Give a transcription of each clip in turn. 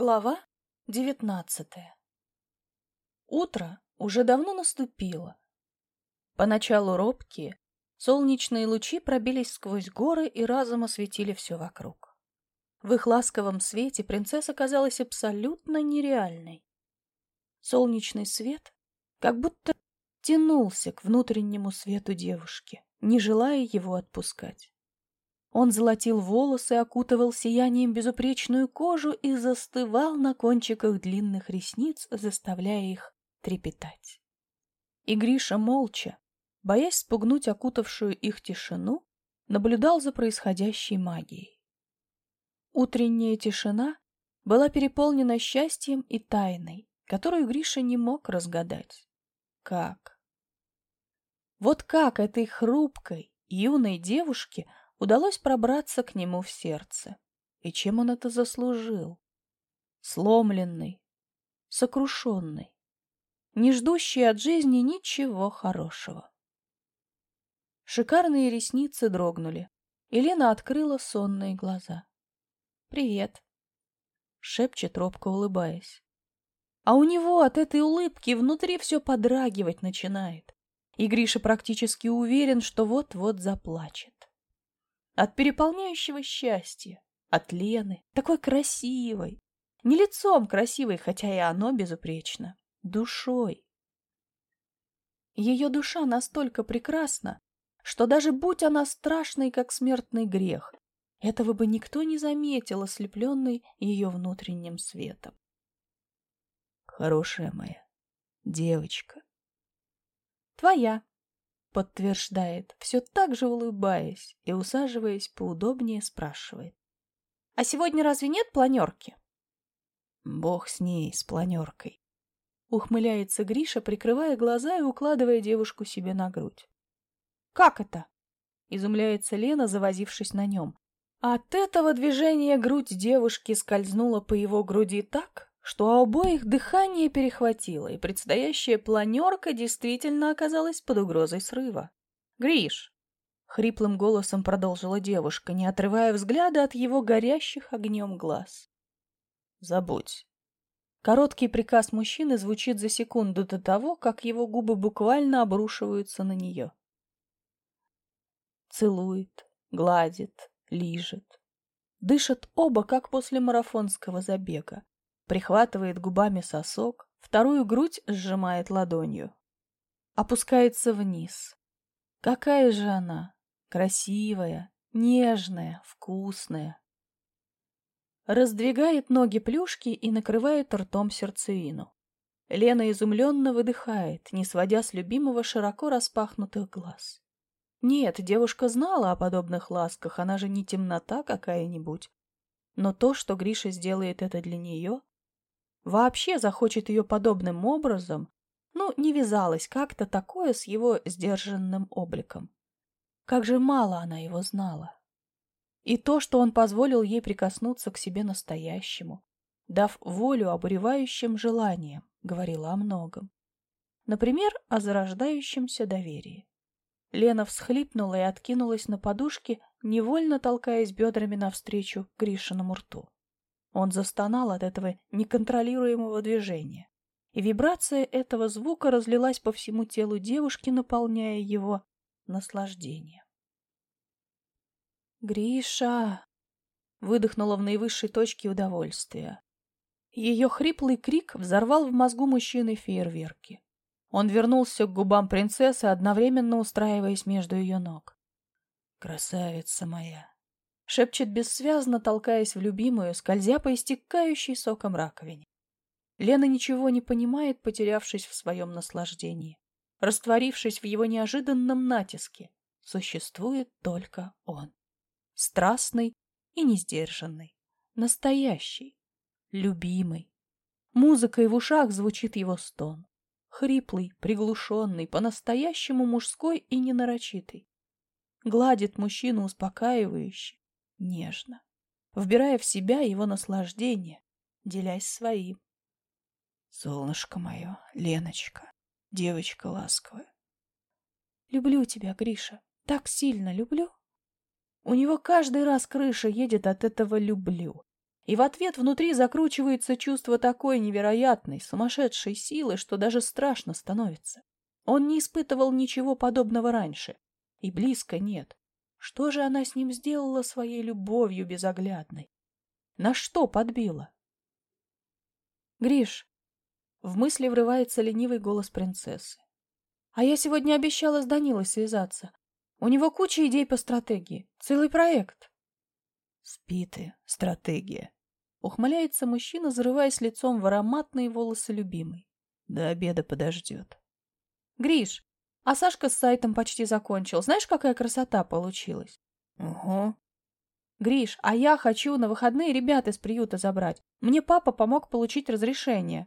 Глава девятнадцатая Утро уже давно наступило. Поначалу робкие, солнечные лучи пробились сквозь горы и разом осветили все вокруг. В их ласковом свете принцесса казалась абсолютно нереальной. Солнечный свет как будто тянулся к внутреннему свету девушки, не желая его отпускать. Он золотил волосы, окутывал сиянием безупречную кожу и застывал на кончиках длинных ресниц, заставляя их трепетать. И Гриша молча, боясь спугнуть окутавшую их тишину, наблюдал за происходящей магией. Утренняя тишина была переполнена счастьем и тайной, которую Гриша не мог разгадать. Как? Вот как этой хрупкой, юной девушке удалось пробраться к нему в сердце. И чем он это заслужил? Сломленный, сокрушенный, не ждущий от жизни ничего хорошего. Шикарные ресницы дрогнули, и Лена открыла сонные глаза. «Привет», — шепчет робко, улыбаясь. А у него от этой улыбки внутри все подрагивать начинает, и Гриша практически уверен, что вот-вот заплачет от переполняющего счастья, от Лены, такой красивой. Не лицом красивой, хотя и оно безупречно, душой. Ее душа настолько прекрасна, что даже будь она страшной, как смертный грех, этого бы никто не заметил, ослепленный ее внутренним светом. Хорошая моя девочка. Твоя, Подтверждает, все так же улыбаясь и, усаживаясь поудобнее, спрашивает. «А сегодня разве нет планерки?» «Бог с ней, с планеркой», — ухмыляется Гриша, прикрывая глаза и укладывая девушку себе на грудь. «Как это?» — изумляется Лена, завозившись на нем. От этого движения грудь девушки скользнула по его груди так, что у обоих дыхание перехватило, и предстоящая планерка действительно оказалась под угрозой срыва. «Гриш!» — хриплым голосом продолжила девушка, не отрывая взгляда от его горящих огнем глаз. «Забудь». Короткий приказ мужчины звучит за секунду до того, как его губы буквально обрушиваются на нее. Целует, гладит, лижет. Дышат оба, как после марафонского забега прихватывает губами сосок, вторую грудь сжимает ладонью. Опускается вниз. Какая же она? Красивая, нежная, вкусная. Раздвигает ноги плюшки и накрывает ртом сердцевину. Лена изумленно выдыхает, не сводя с любимого широко распахнутых глаз. Нет, девушка знала о подобных ласках, она же не темнота какая-нибудь. Но то, что Гриша сделает это для нее, вообще захочет ее подобным образом, ну, не вязалось как-то такое с его сдержанным обликом. Как же мало она его знала. И то, что он позволил ей прикоснуться к себе настоящему, дав волю обуревающим желаниям, говорила о многом. Например, о зарождающемся доверии. Лена всхлипнула и откинулась на подушке, невольно толкаясь бедрами навстречу Гришиному рту. Он застонал от этого неконтролируемого движения, и вибрация этого звука разлилась по всему телу девушки, наполняя его наслаждением. «Гриша!» — выдохнула в наивысшей точке удовольствия. Ее хриплый крик взорвал в мозгу мужчины фейерверки. Он вернулся к губам принцессы, одновременно устраиваясь между ее ног. «Красавица моя!» Шепчет бессвязно, толкаясь в любимую, скользя по истекающей соком раковине. Лена ничего не понимает, потерявшись в своем наслаждении. Растворившись в его неожиданном натиске, существует только он. Страстный и несдержанный. Настоящий. Любимый. Музыкой в ушах звучит его стон. Хриплый, приглушенный, по-настоящему мужской и ненарочитый. Гладит мужчину успокаивающе, нежно, вбирая в себя его наслаждение, делясь своим. Солнышко мое, Леночка, девочка ласковая. Люблю тебя, Гриша, так сильно люблю. У него каждый раз крыша едет от этого «люблю». И в ответ внутри закручивается чувство такой невероятной, сумасшедшей силы, что даже страшно становится. Он не испытывал ничего подобного раньше. И близко нет. Что же она с ним сделала своей любовью безоглядной? На что подбила? Гриш, в мысли врывается ленивый голос принцессы. А я сегодня обещала с Данилой связаться. У него куча идей по стратегии. Целый проект. Спи ты, стратегия. Ухмыляется мужчина, зарываясь лицом в ароматные волосы любимой. До обеда подождет. Гриш, а Сашка с сайтом почти закончил. Знаешь, какая красота получилась? Угу. Гриш, а я хочу на выходные ребят из приюта забрать. Мне папа помог получить разрешение.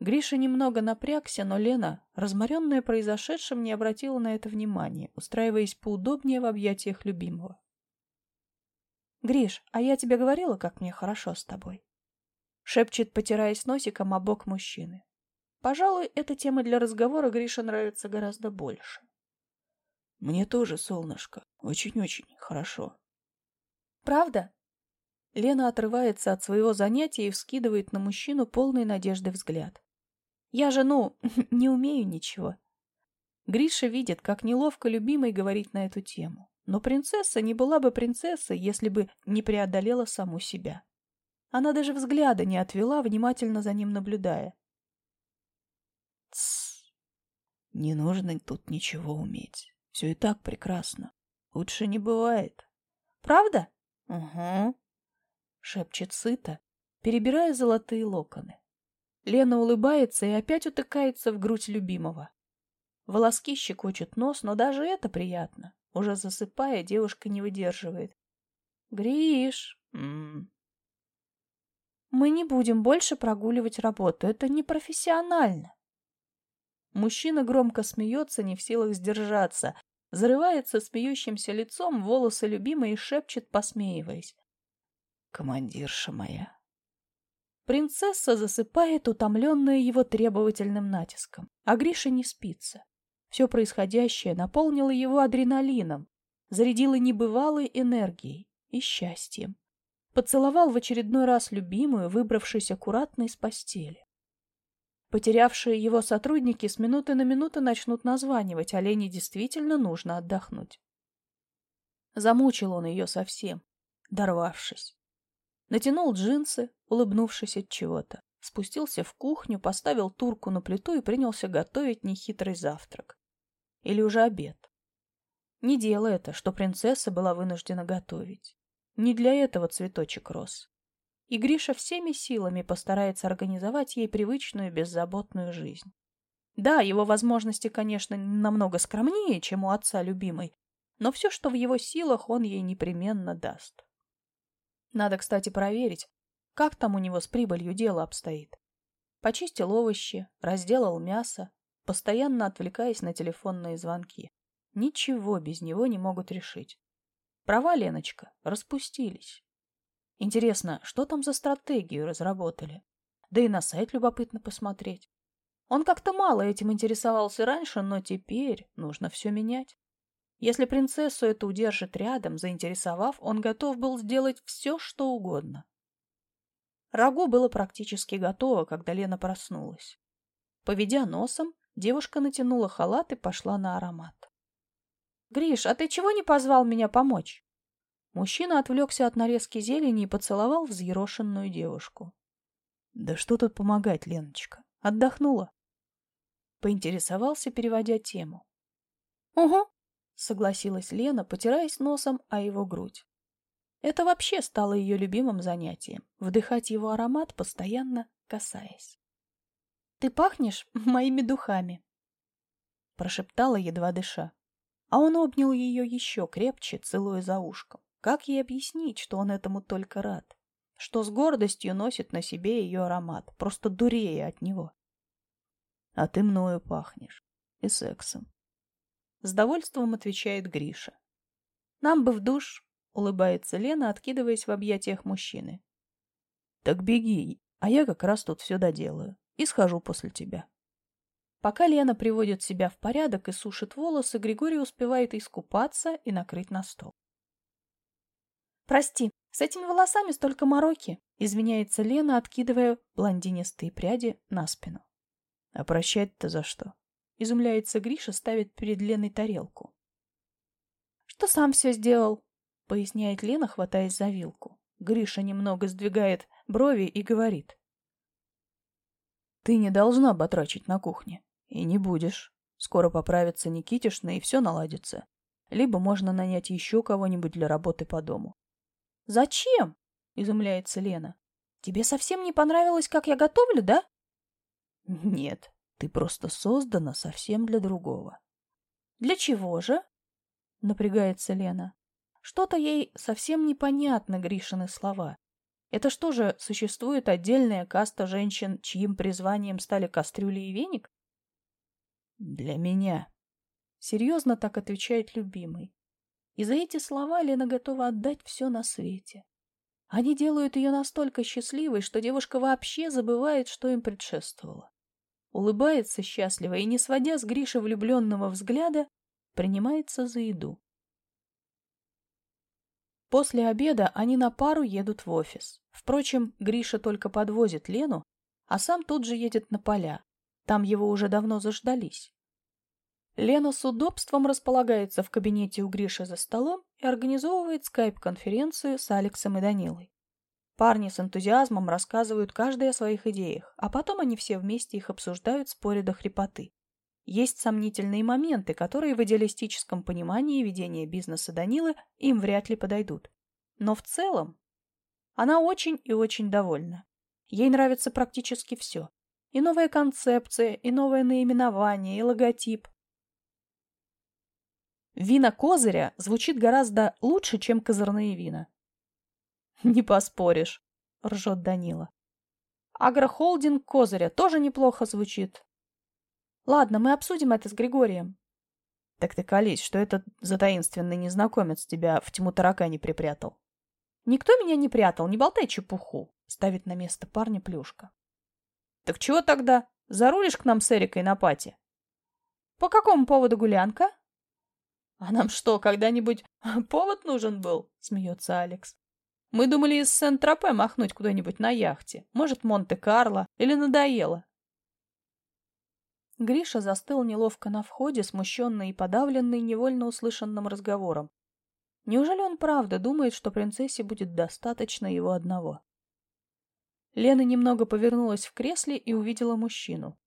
Гриша немного напрягся, но Лена, разморенная произошедшим, не обратила на это внимания, устраиваясь поудобнее в объятиях любимого. «Гриш, а я тебе говорила, как мне хорошо с тобой?» Шепчет, потираясь носиком о бок мужчины. Пожалуй, эта тема для разговора Грише нравится гораздо больше. «Мне тоже, солнышко, очень-очень хорошо», Правда? Лена отрывается от своего занятия и вскидывает на мужчину полный надежды взгляд. Я же, ну, не умею ничего. Гриша видит, как неловко любимый говорить на эту тему. Но принцесса не была бы принцессой, если бы не преодолела саму себя. Она даже взгляда не отвела, внимательно за ним наблюдая. Тссс. Не нужно тут ничего уметь. Все и так прекрасно. Лучше не бывает. Правда? «Угу», — шепчет сыто, перебирая золотые локоны. Лена улыбается и опять утыкается в грудь любимого. Волоски щекочут нос, но даже это приятно. Уже засыпая, девушка не выдерживает. «Гриш!» -м. «Мы не будем больше прогуливать работу. Это непрофессионально». Мужчина громко смеется, не в силах сдержаться, зарывается смеющимся лицом волосы любимой и шепчет, посмеиваясь. «Командирша моя!» Принцесса засыпает, утомленная его требовательным натиском, а Гриша не спится. Все происходящее наполнило его адреналином, зарядило небывалой энергией и счастьем. Поцеловал в очередной раз любимую, выбравшись аккуратно из постели. Потерявшие его сотрудники с минуты на минуту начнут названивать, а Лене действительно нужно отдохнуть. Замучил он ее совсем, дорвавшись. Натянул джинсы, улыбнувшись от чего-то. Спустился в кухню, поставил турку на плиту и принялся готовить нехитрый завтрак. Или уже обед. Не дело это, что принцесса была вынуждена готовить. Не для этого цветочек рос и Гриша всеми силами постарается организовать ей привычную беззаботную жизнь. Да, его возможности, конечно, намного скромнее, чем у отца любимой, но все, что в его силах, он ей непременно даст. Надо, кстати, проверить, как там у него с прибылью дело обстоит. Почистил овощи, разделал мясо, постоянно отвлекаясь на телефонные звонки. Ничего без него не могут решить. Права, Леночка, распустились. Интересно, что там за стратегию разработали? Да и на сайт любопытно посмотреть. Он как-то мало этим интересовался раньше, но теперь нужно все менять. Если принцессу это удержит рядом, заинтересовав, он готов был сделать все, что угодно. Рагу было практически готово, когда Лена проснулась. Поведя носом, девушка натянула халат и пошла на аромат. — Гриш, а ты чего не позвал меня помочь? Мужчина отвлекся от нарезки зелени и поцеловал взъерошенную девушку. — Да что тут помогать, Леночка? Отдохнула? Поинтересовался, переводя тему. — Угу, — согласилась Лена, потираясь носом о его грудь. Это вообще стало ее любимым занятием — вдыхать его аромат, постоянно касаясь. — Ты пахнешь моими духами, — прошептала, едва дыша. А он обнял ее еще крепче, целуя за ушком. Как ей объяснить, что он этому только рад? Что с гордостью носит на себе ее аромат, просто дурея от него? А ты мною пахнешь. И сексом. С довольством отвечает Гриша. Нам бы в душ, улыбается Лена, откидываясь в объятиях мужчины. Так беги, а я как раз тут все доделаю. И схожу после тебя. Пока Лена приводит себя в порядок и сушит волосы, Григорий успевает искупаться и накрыть на стол. «Прости, С этими волосами столько мороки, извиняется Лена, откидывая блондинистые пряди на спину. А прощать-то за что? Изумляется Гриша, ставит перед Леной тарелку. Что сам все сделал? Поясняет Лена, хватаясь за вилку. Гриша немного сдвигает брови и говорит. Ты не должна батрачить на кухне. И не будешь. Скоро поправится Никитишна, и все наладится. Либо можно нанять еще кого-нибудь для работы по дому. «Зачем?» — изумляется Лена. «Тебе совсем не понравилось, как я готовлю, да?» «Нет, ты просто создана совсем для другого». «Для чего же?» — напрягается Лена. Что-то ей совсем непонятны Гришины слова. Это что же, существует отдельная каста женщин, чьим призванием стали кастрюли и веник? Для меня. Серьезно так отвечает любимый. И за эти слова Лена готова отдать все на свете. Они делают ее настолько счастливой, что девушка вообще забывает, что им предшествовало. Улыбается счастливо и, не сводя с Гриши влюбленного взгляда, принимается за еду. После обеда они на пару едут в офис. Впрочем, Гриша только подвозит Лену, а сам тут же едет на поля. Там его уже давно заждались. Лена с удобством располагается в кабинете у Гриши за столом и организовывает скайп-конференцию с Алексом и Данилой. Парни с энтузиазмом рассказывают каждый о своих идеях, а потом они все вместе их обсуждают, споря до хрипоты. Есть сомнительные моменты, которые в идеалистическом понимании ведения бизнеса Данилы им вряд ли подойдут. Но в целом она очень и очень довольна. Ей нравится практически все. И новая концепция, и новое наименование, и логотип. Вина Козыря звучит гораздо лучше, чем козырные вина. Не поспоришь, ржет Данила. Агрохолдинг Козыря тоже неплохо звучит. Ладно, мы обсудим это с Григорием. Так ты колись, что этот за таинственный незнакомец тебя в тьму таракани припрятал? Никто меня не прятал, не болтай чепуху, ставит на место парня плюшка. Так чего тогда? Зарулишь к нам с Эрикой на пати? По какому поводу гулянка? А нам что, когда-нибудь повод нужен был? Смеется Алекс. Мы думали из Сент-Тропе махнуть куда-нибудь на яхте. Может, Монте-Карло. Или надоело. Гриша застыл неловко на входе, смущенный и подавленный невольно услышанным разговором. Неужели он правда думает, что принцессе будет достаточно его одного? Лена немного повернулась в кресле и увидела мужчину.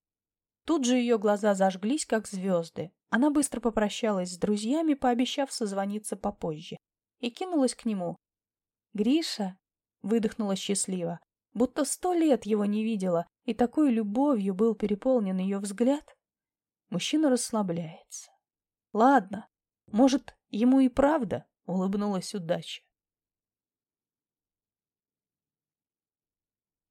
Тут же ее глаза зажглись, как звезды. Она быстро попрощалась с друзьями, пообещав созвониться попозже, и кинулась к нему. «Гриша!» — выдохнула счастливо будто сто лет его не видела, и такой любовью был переполнен ее взгляд. Мужчина расслабляется. Ладно, может, ему и правда улыбнулась удача.